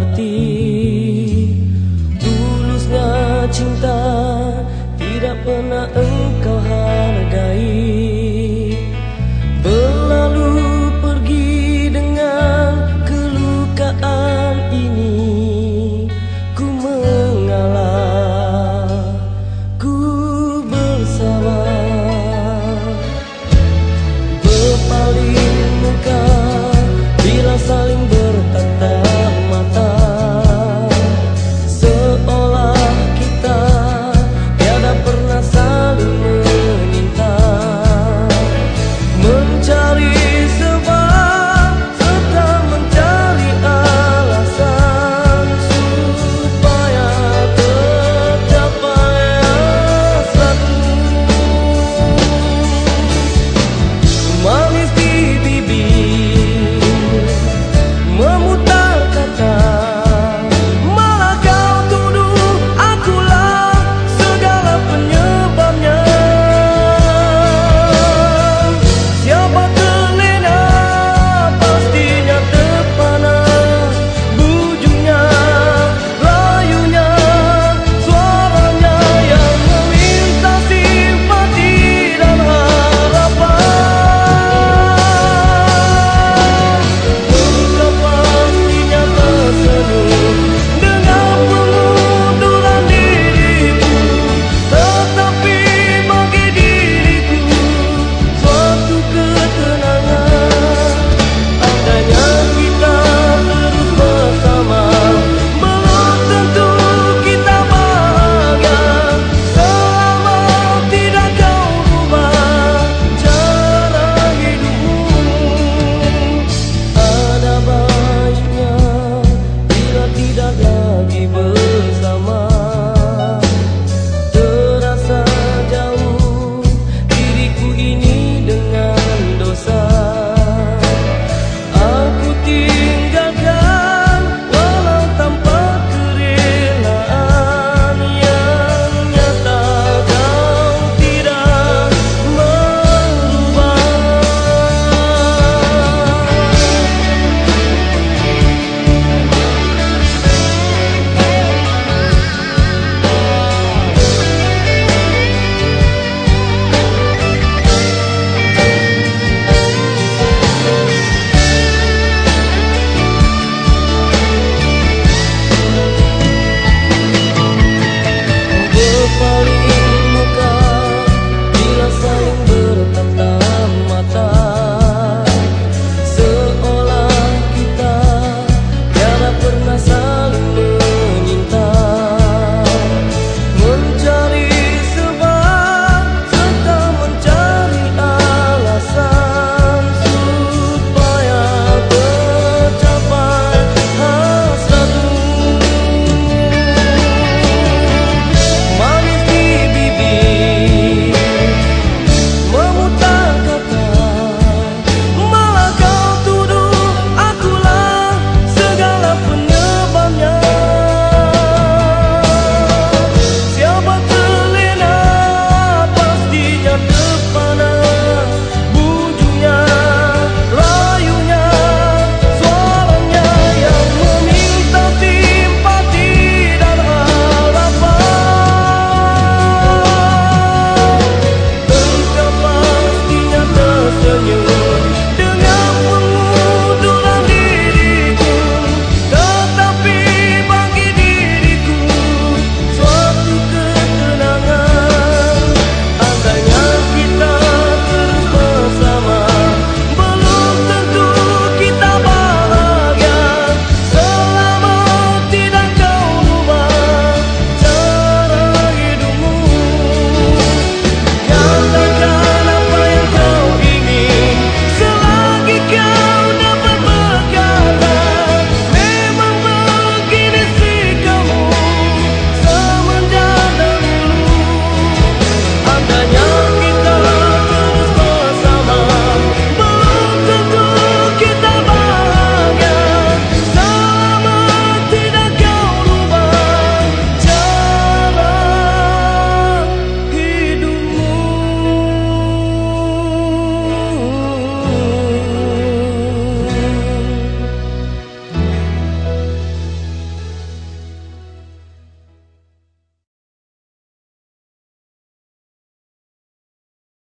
arti